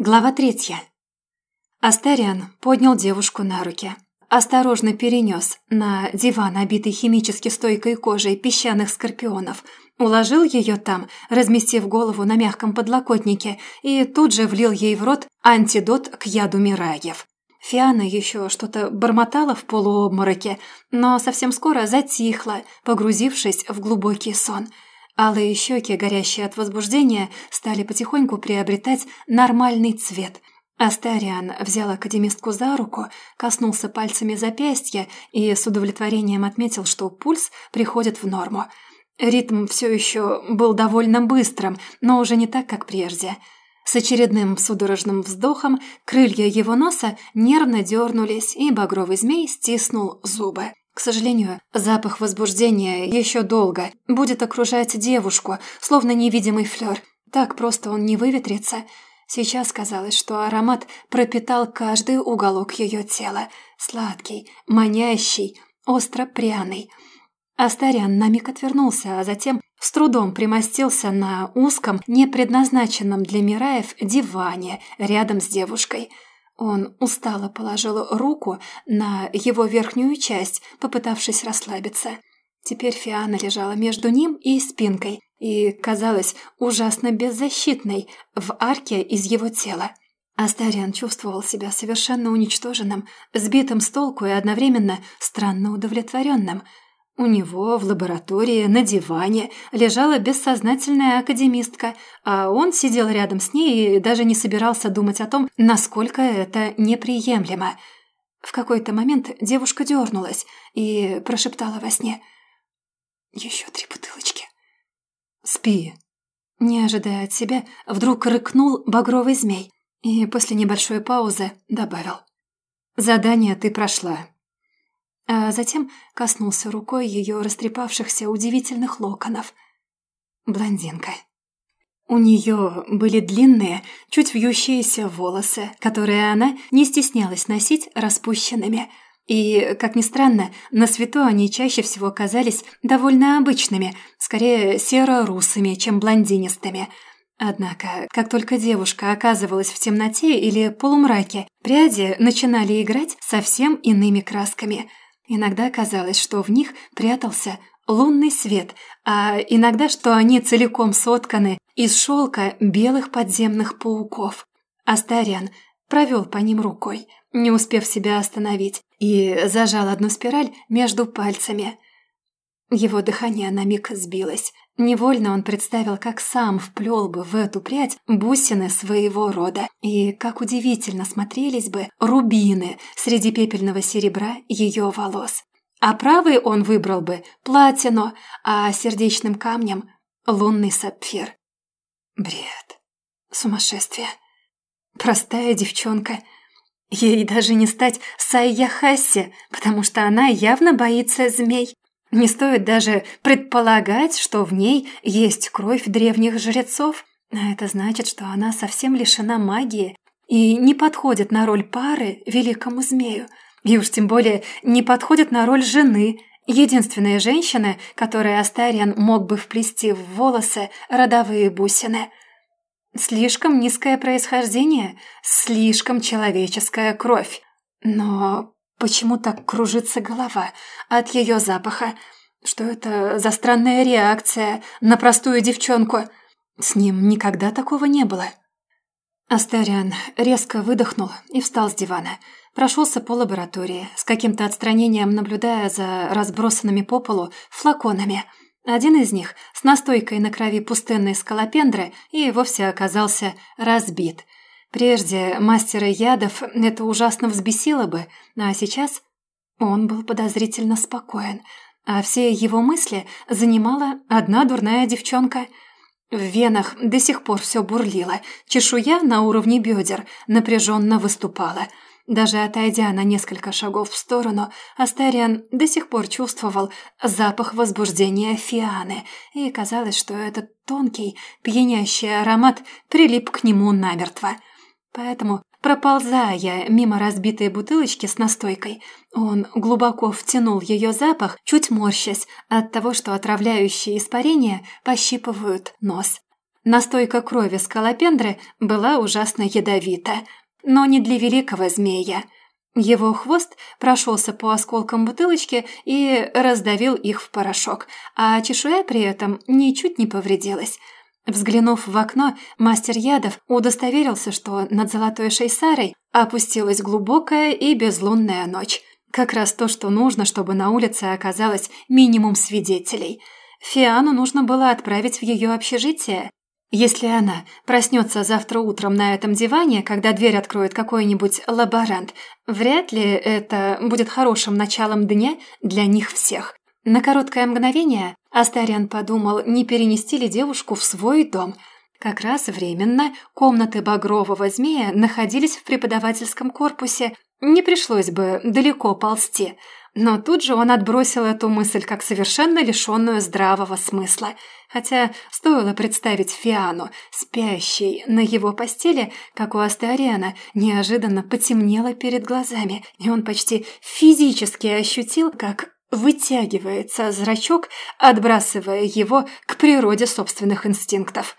Глава третья. Астариан поднял девушку на руки. Осторожно перенес на диван, обитый химически стойкой кожей песчаных скорпионов. Уложил ее там, разместив голову на мягком подлокотнике, и тут же влил ей в рот антидот к яду Мираев. Фиана еще что-то бормотала в полуобмороке, но совсем скоро затихла, погрузившись в глубокий сон – Алые щеки, горящие от возбуждения, стали потихоньку приобретать нормальный цвет. Астариан взял академистку за руку, коснулся пальцами запястья и с удовлетворением отметил, что пульс приходит в норму. Ритм все еще был довольно быстрым, но уже не так, как прежде. С очередным судорожным вздохом крылья его носа нервно дернулись, и багровый змей стиснул зубы. К сожалению, запах возбуждения еще долго будет окружать девушку, словно невидимый флёр. Так просто он не выветрится. Сейчас казалось, что аромат пропитал каждый уголок ее тела. Сладкий, манящий, остро-пряный. Астариан на миг отвернулся, а затем с трудом примостился на узком, не предназначенном для Мираев диване рядом с девушкой – он устало положил руку на его верхнюю часть, попытавшись расслабиться. Теперь Фиана лежала между ним и спинкой и казалась ужасно беззащитной в арке из его тела. Астариан чувствовал себя совершенно уничтоженным, сбитым с толку и одновременно странно удовлетворенным – у него в лаборатории на диване лежала бессознательная академистка, а он сидел рядом с ней и даже не собирался думать о том, насколько это неприемлемо. В какой-то момент девушка дернулась и прошептала во сне «Еще три бутылочки». «Спи». Не ожидая от себя, вдруг рыкнул багровый змей и после небольшой паузы добавил «Задание ты прошла, а затем коснулся рукой ее растрепавшихся удивительных локонов. Блондинка. У нее были длинные, чуть вьющиеся волосы, которые она не стеснялась носить распущенными. И, как ни странно, на свету они чаще всего казались довольно обычными, скорее серо-русыми, чем блондинистыми. Однако, как только девушка оказывалась в темноте или полумраке, пряди начинали играть совсем иными красками – Иногда казалось, что в них прятался лунный свет, а иногда, что они целиком сотканы из шелка белых подземных пауков. Астариан провел по ним рукой, не успев себя остановить, и зажал одну спираль между пальцами. Его дыхание на миг сбилось. Невольно он представил, как сам вплел бы в эту прядь бусины своего рода, и как удивительно смотрелись бы рубины среди пепельного серебра ее волос. А правый он выбрал бы платину, а сердечным камнем — лунный сапфир. Бред. Сумасшествие. Простая девчонка. Ей даже не стать Сайя потому что она явно боится змей. Не стоит даже предполагать, что в ней есть кровь древних жрецов. А это значит, что она совсем лишена магии и не подходит на роль пары великому змею. И уж тем более не подходит на роль жены, единственной женщины, которой Астариан мог бы вплести в волосы родовые бусины. Слишком низкое происхождение, слишком человеческая кровь. Но Почему так кружится голова от ее запаха? Что это за странная реакция на простую девчонку? С ним никогда такого не было. Астариан резко выдохнул и встал с дивана. Прошелся по лаборатории, с каким-то отстранением наблюдая за разбросанными по полу флаконами. Один из них, с настойкой на крови пустынной скалопендры, и вовсе оказался разбит – Прежде мастера ядов это ужасно взбесило бы, а сейчас он был подозрительно спокоен, а все его мысли занимала одна дурная девчонка. В венах до сих пор все бурлило, чешуя на уровне бедер напряженно выступала. Даже отойдя на несколько шагов в сторону, Астариан до сих пор чувствовал запах возбуждения Фианы, и казалось, что этот тонкий, пьянящий аромат прилип к нему намертво – Поэтому, проползая мимо разбитой бутылочки с настойкой, он глубоко втянул ее запах, чуть морщась от того, что отравляющие испарения пощипывают нос. Настойка крови скалопендры была ужасно ядовита, но не для великого змея. Его хвост прошелся по осколкам бутылочки и раздавил их в порошок, а чешуя при этом ничуть не повредилась. Взглянув в окно, мастер ядов удостоверился, что над золотой шейсарой опустилась глубокая и безлунная ночь. Как раз то, что нужно, чтобы на улице оказалось минимум свидетелей. Фиану нужно было отправить в ее общежитие. Если она проснется завтра утром на этом диване, когда дверь откроет какой-нибудь лаборант, вряд ли это будет хорошим началом дня для них всех. На короткое мгновение Астариан подумал, не перенести ли девушку в свой дом. Как раз временно комнаты багрового змея находились в преподавательском корпусе, не пришлось бы далеко ползти. Но тут же он отбросил эту мысль как совершенно лишенную здравого смысла. Хотя стоило представить Фиану, спящей на его постели, как у Астариана неожиданно потемнело перед глазами, и он почти физически ощутил, как вытягивается зрачок, отбрасывая его к природе собственных инстинктов.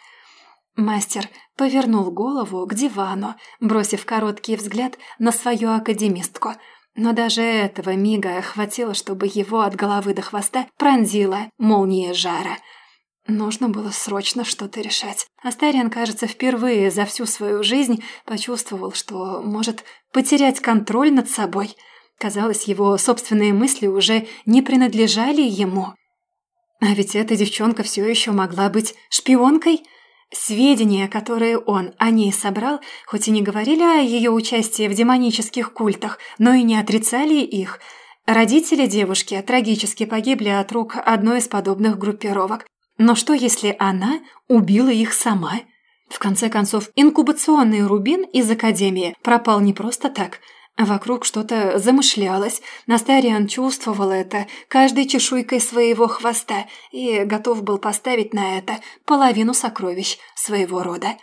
Мастер повернул голову к дивану, бросив короткий взгляд на свою академистку. Но даже этого мига хватило, чтобы его от головы до хвоста пронзила молния жара. Нужно было срочно что-то решать. Астариан, кажется, впервые за всю свою жизнь почувствовал, что может потерять контроль над собой – Казалось, его собственные мысли уже не принадлежали ему. А ведь эта девчонка все еще могла быть шпионкой. Сведения, которые он о ней собрал, хоть и не говорили о ее участии в демонических культах, но и не отрицали их. Родители девушки трагически погибли от рук одной из подобных группировок. Но что, если она убила их сама? В конце концов, инкубационный рубин из Академии пропал не просто так – Вокруг что-то замышлялось. Настариан чувствовал это каждой чешуйкой своего хвоста и готов был поставить на это половину сокровищ своего рода.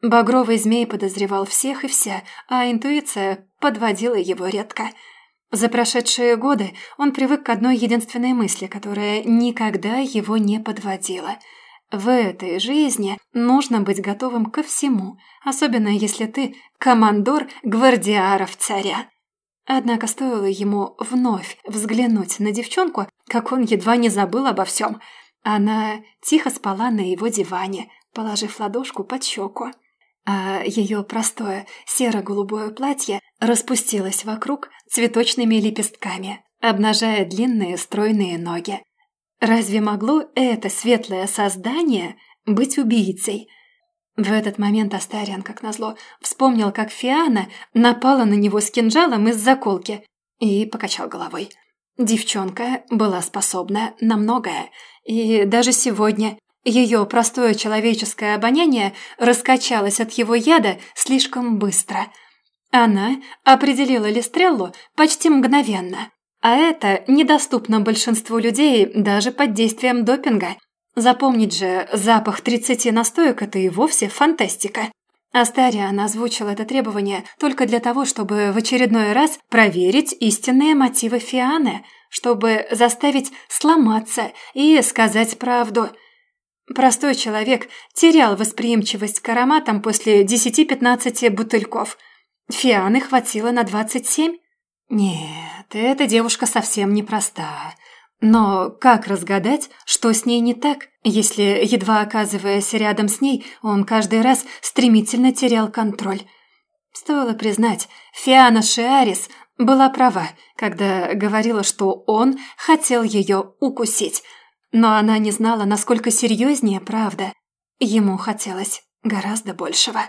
Багровый змей подозревал всех и вся, а интуиция подводила его редко. За прошедшие годы он привык к одной единственной мысли, которая никогда его не подводила – в этой жизни нужно быть готовым ко всему, особенно если ты командор гвардиаров царя. Однако стоило ему вновь взглянуть на девчонку, как он едва не забыл обо всем. Она тихо спала на его диване, положив ладошку под щеку. А ее простое серо-голубое платье распустилось вокруг цветочными лепестками, обнажая длинные стройные ноги. Разве могло это светлое создание быть убийцей? В этот момент Астариан, как назло, вспомнил, как Фиана напала на него с кинжалом из заколки и покачал головой. Девчонка была способна на многое, и даже сегодня ее простое человеческое обоняние раскачалось от его яда слишком быстро. Она определила Листреллу почти мгновенно. А это недоступно большинству людей даже под действием допинга. Запомнить же запах 30 настоек – это и вовсе фантастика. Астариан озвучил это требование только для того, чтобы в очередной раз проверить истинные мотивы Фианы, чтобы заставить сломаться и сказать правду. Простой человек терял восприимчивость к ароматам после 10-15 бутыльков. Фианы хватило на 27. Нет, эта девушка совсем непроста. Но как разгадать, что с ней не так, если, едва оказываясь рядом с ней, он каждый раз стремительно терял контроль? Стоило признать, Фиана Шиарис была права, когда говорила, что он хотел ее укусить. Но она не знала, насколько серьезнее правда. Ему хотелось гораздо большего.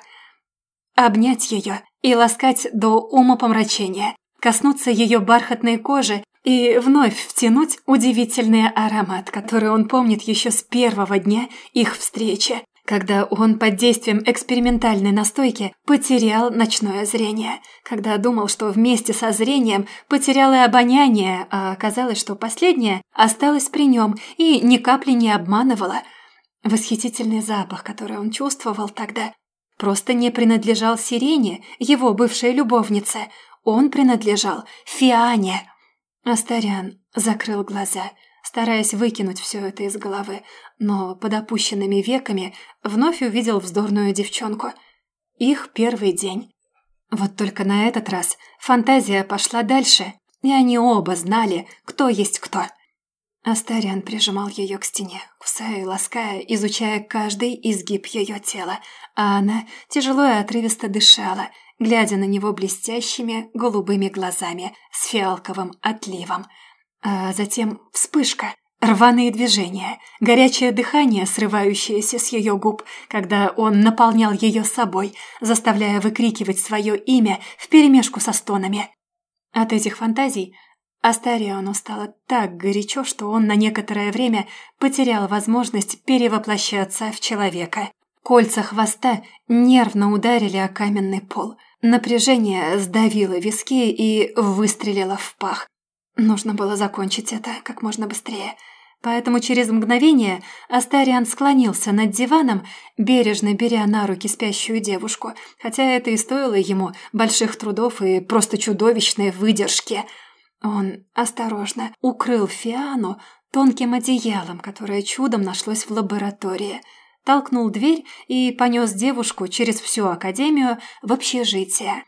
Обнять ее и ласкать до умопомрачения, коснуться ее бархатной кожи и вновь втянуть удивительный аромат, который он помнит еще с первого дня их встречи, когда он под действием экспериментальной настойки потерял ночное зрение, когда думал, что вместе со зрением потерял и обоняние, а оказалось, что последнее осталось при нем и ни капли не обманывало. Восхитительный запах, который он чувствовал тогда, просто не принадлежал Сирене, его бывшей любовнице – он принадлежал Фиане. Астарян закрыл глаза. стараясь выкинуть все это из головы, но под опущенными веками вновь увидел вздорную девчонку. Их первый день. Вот только на этот раз фантазия пошла дальше, и они оба знали, кто есть кто. Астариан прижимал ее к стене, кусая и лаская, изучая каждый изгиб ее тела, а она тяжело и отрывисто дышала, глядя на него блестящими голубыми глазами с фиалковым отливом. А затем вспышка, рваные движения, горячее дыхание, срывающееся с ее губ, когда он наполнял ее собой, заставляя выкрикивать свое имя вперемешку со стонами. От этих фантазий Астариону стало так горячо, что он на некоторое время потерял возможность перевоплощаться в человека. Кольца хвоста нервно ударили о каменный пол. Напряжение сдавило виски и выстрелило в пах. Нужно было закончить это как можно быстрее. Поэтому через мгновение Астариан склонился над диваном, бережно беря на руки спящую девушку, хотя это и стоило ему больших трудов и просто чудовищной выдержки. Он осторожно укрыл Фиану тонким одеялом, которое чудом нашлось в лаборатории, толкнул дверь и понес девушку через всю академию в общежитие.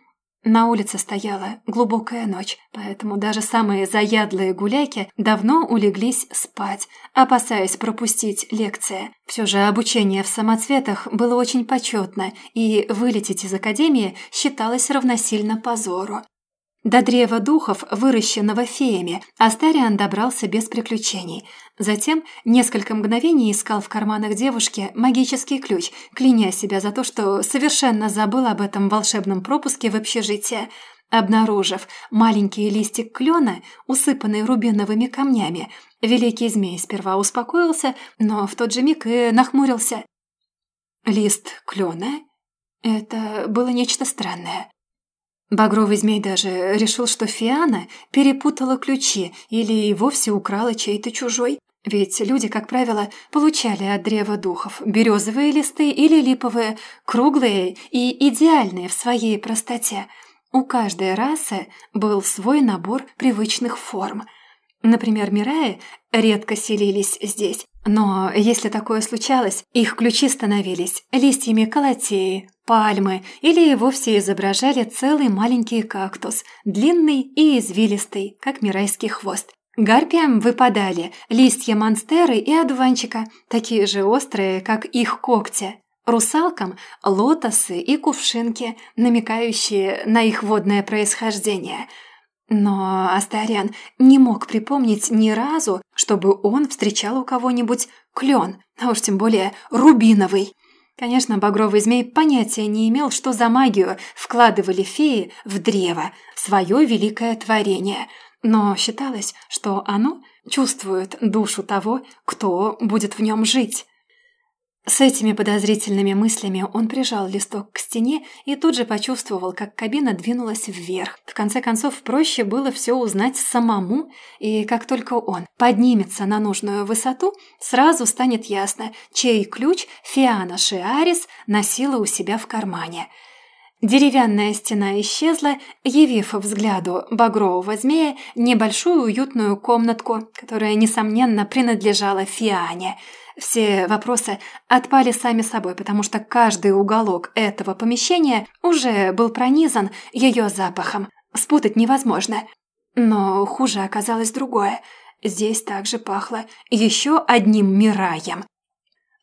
На улице стояла глубокая ночь, поэтому даже самые заядлые гуляки давно улеглись спать, опасаясь пропустить лекции. Все же обучение в самоцветах было очень почетно, и вылететь из академии считалось равносильно позору. До древа духов, выращенного феями, Астариан добрался без приключений. Затем несколько мгновений искал в карманах девушки магический ключ, кляня себя за то, что совершенно забыл об этом волшебном пропуске в общежитие. Обнаружив маленький листик клена, усыпанный рубиновыми камнями, великий змей сперва успокоился, но в тот же миг и нахмурился. Лист клена? Это было нечто странное. Багровый змей даже решил, что Фиана перепутала ключи или и вовсе украла чей-то чужой. Ведь люди, как правило, получали от древа духов березовые листы или липовые, круглые и идеальные в своей простоте. У каждой расы был свой набор привычных форм. Например, Мираи редко селились здесь, но если такое случалось, их ключи становились листьями колотеи, пальмы или вовсе изображали целый маленький кактус, длинный и извилистый, как мирайский хвост. Гарпиям выпадали листья монстеры и одуванчика, такие же острые, как их когти. Русалкам – лотосы и кувшинки, намекающие на их водное происхождение – но Астариан не мог припомнить ни разу, чтобы он встречал у кого-нибудь клен, а уж тем более рубиновый. Конечно, багровый змей понятия не имел, что за магию вкладывали феи в древо, свое великое творение, но считалось, что оно чувствует душу того, кто будет в нем жить. С этими подозрительными мыслями он прижал листок к стене и тут же почувствовал, как кабина двинулась вверх. В конце концов, проще было все узнать самому, и как только он поднимется на нужную высоту, сразу станет ясно, чей ключ Фиана Шиарис носила у себя в кармане. Деревянная стена исчезла, явив взгляду багрового змея небольшую уютную комнатку, которая, несомненно, принадлежала Фиане – все вопросы отпали сами собой, потому что каждый уголок этого помещения уже был пронизан ее запахом. Спутать невозможно. Но хуже оказалось другое. Здесь также пахло еще одним мираем.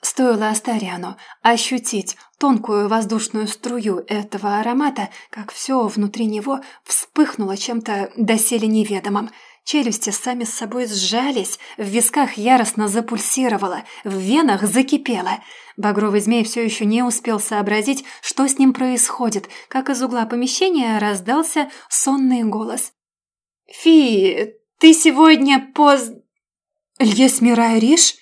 Стоило Астариану ощутить тонкую воздушную струю этого аромата, как все внутри него вспыхнуло чем-то доселе неведомым – Челюсти сами с собой сжались, в висках яростно запульсировало, в венах закипело. Багровый змей все еще не успел сообразить, что с ним происходит, как из угла помещения раздался сонный голос. «Фи, ты сегодня поз...» «Льес Мирайриш?»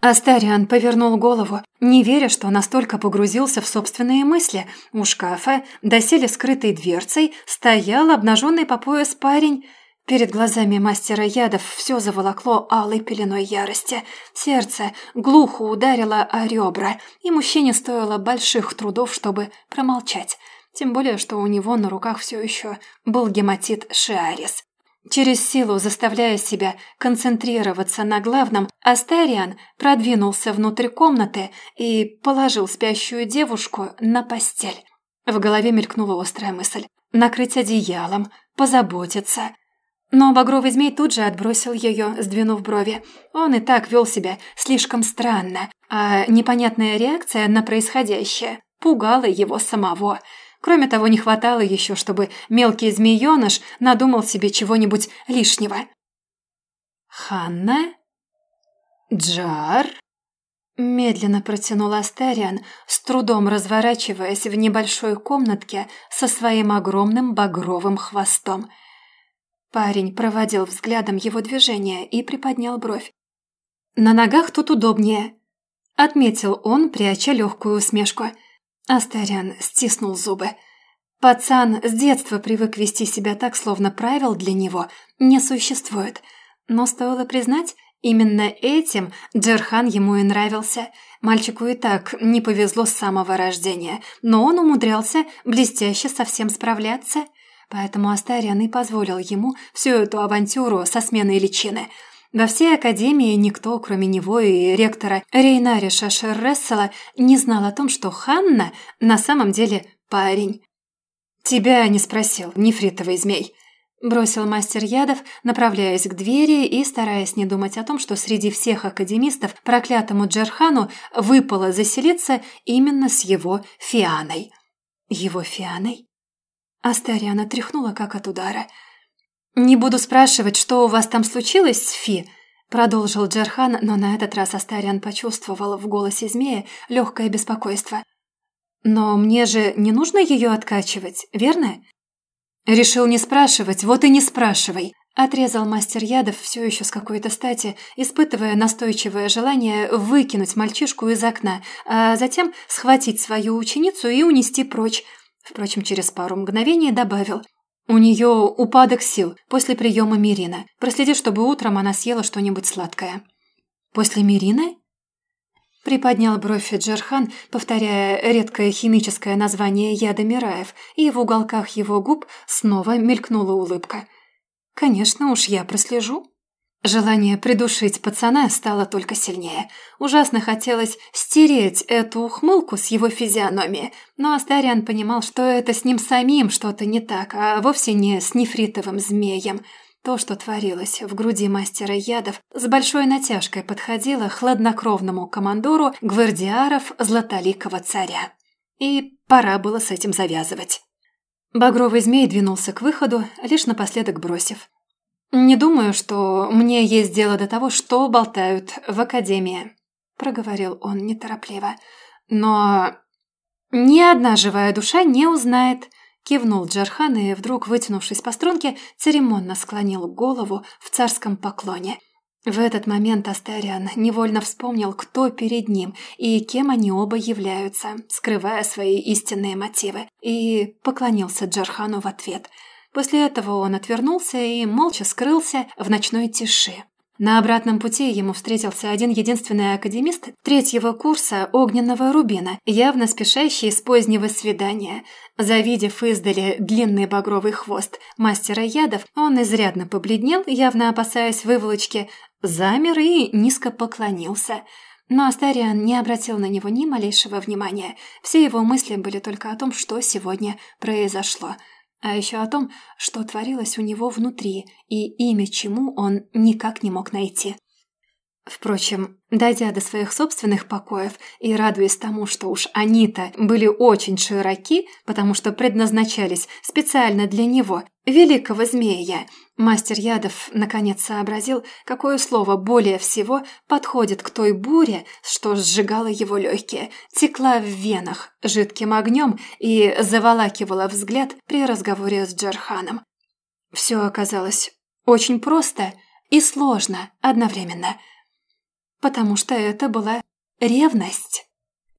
Астариан повернул голову, не веря, что настолько погрузился в собственные мысли. У шкафа, доселе скрытой дверцей, стоял обнаженный по пояс парень – Перед глазами мастера ядов все заволокло алой пеленой ярости. Сердце глухо ударило о ребра, и мужчине стоило больших трудов, чтобы промолчать. Тем более, что у него на руках все еще был гематит Шиарис. Через силу заставляя себя концентрироваться на главном, Астариан продвинулся внутрь комнаты и положил спящую девушку на постель. В голове мелькнула острая мысль – накрыть одеялом, позаботиться. Но багровый змей тут же отбросил ее, сдвинув брови. Он и так вел себя слишком странно, а непонятная реакция на происходящее пугала его самого – Кроме того, не хватало еще, чтобы мелкий змееныш надумал себе чего-нибудь лишнего. «Ханна? Джар?» Медленно протянул Астариан, с трудом разворачиваясь в небольшой комнатке со своим огромным багровым хвостом. Парень проводил взглядом его движение и приподнял бровь. «На ногах тут удобнее», — отметил он, пряча легкую усмешку — Астарян стиснул зубы. Пацан с детства привык вести себя так, словно правил для него не существует. Но стоило признать, именно этим Джерхан ему и нравился. Мальчику и так не повезло с самого рождения, но он умудрялся блестяще со всем справляться. Поэтому Астариан и позволил ему всю эту авантюру со сменой личины – во всей академии никто, кроме него и ректора Рейнариша Шеррессела, не знал о том, что Ханна на самом деле парень. «Тебя не спросил, нефритовый змей», – бросил мастер ядов, направляясь к двери и стараясь не думать о том, что среди всех академистов проклятому Джерхану выпало заселиться именно с его Фианой. Его Фианой? Астариана тряхнула как от удара – «Не буду спрашивать, что у вас там случилось Фи», — продолжил Джерхан, но на этот раз Астариан почувствовал в голосе змея легкое беспокойство. «Но мне же не нужно ее откачивать, верно?» «Решил не спрашивать, вот и не спрашивай», — отрезал мастер ядов все еще с какой-то стати, испытывая настойчивое желание выкинуть мальчишку из окна, а затем схватить свою ученицу и унести прочь. Впрочем, через пару мгновений добавил — у нее упадок сил после приема Мирина. Проследи, чтобы утром она съела что-нибудь сладкое. После Мирины? Приподнял бровь Джерхан, повторяя редкое химическое название яда Мираев, и в уголках его губ снова мелькнула улыбка. «Конечно уж я прослежу». Желание придушить пацана стало только сильнее. Ужасно хотелось стереть эту ухмылку с его физиономии, но Астариан понимал, что это с ним самим что-то не так, а вовсе не с нефритовым змеем. То, что творилось в груди мастера ядов, с большой натяжкой подходило хладнокровному командору гвардиаров Златоликого царя. И пора было с этим завязывать. Багровый змей двинулся к выходу, лишь напоследок бросив. «Не думаю, что мне есть дело до того, что болтают в академии», – проговорил он неторопливо. «Но ни одна живая душа не узнает», – кивнул Джархан и, вдруг вытянувшись по струнке, церемонно склонил голову в царском поклоне. В этот момент Астариан невольно вспомнил, кто перед ним и кем они оба являются, скрывая свои истинные мотивы, и поклонился Джархану в ответ – После этого он отвернулся и молча скрылся в ночной тиши. На обратном пути ему встретился один единственный академист третьего курса огненного рубина, явно спешащий с позднего свидания. Завидев издали длинный багровый хвост мастера ядов, он изрядно побледнел, явно опасаясь выволочки, замер и низко поклонился. Но Астариан не обратил на него ни малейшего внимания. Все его мысли были только о том, что сегодня произошло – а еще о том, что творилось у него внутри и имя чему он никак не мог найти. Впрочем, дойдя до своих собственных покоев и радуясь тому, что уж они-то были очень широки, потому что предназначались специально для него, великого змея, мастер ядов наконец сообразил, какое слово более всего подходит к той буре, что сжигала его легкие, текла в венах жидким огнем и заволакивала взгляд при разговоре с Джарханом. Все оказалось очень просто и сложно одновременно – потому что это была ревность.